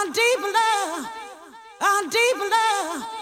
our deep love, our deep love.